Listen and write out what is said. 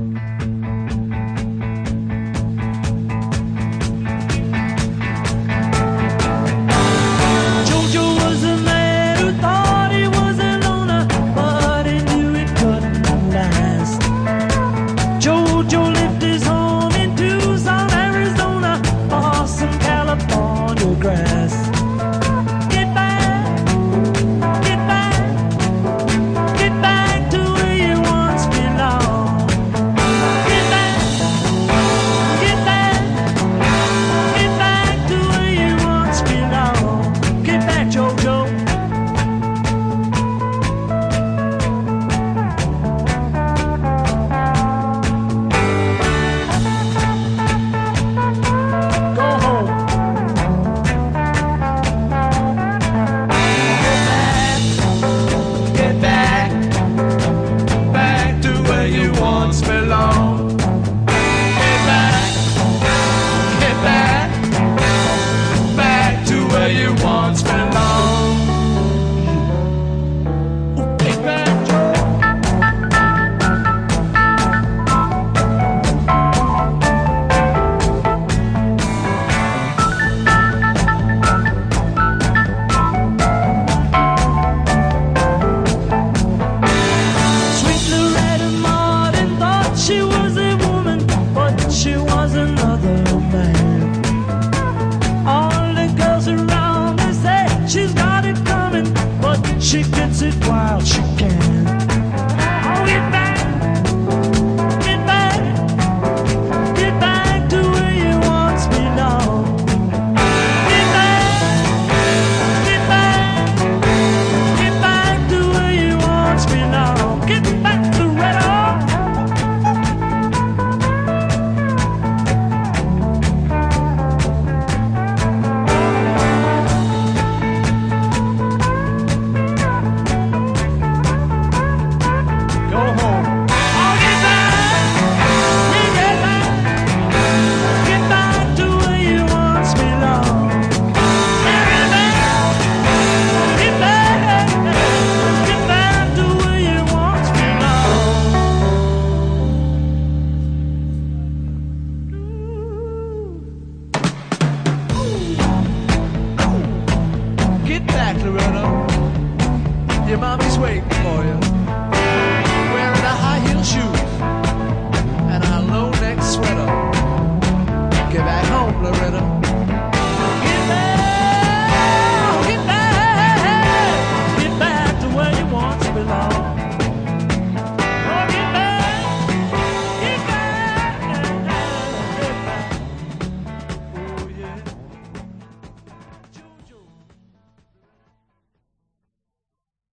Bye. spend waiting for you. Wearing a high heel shoes.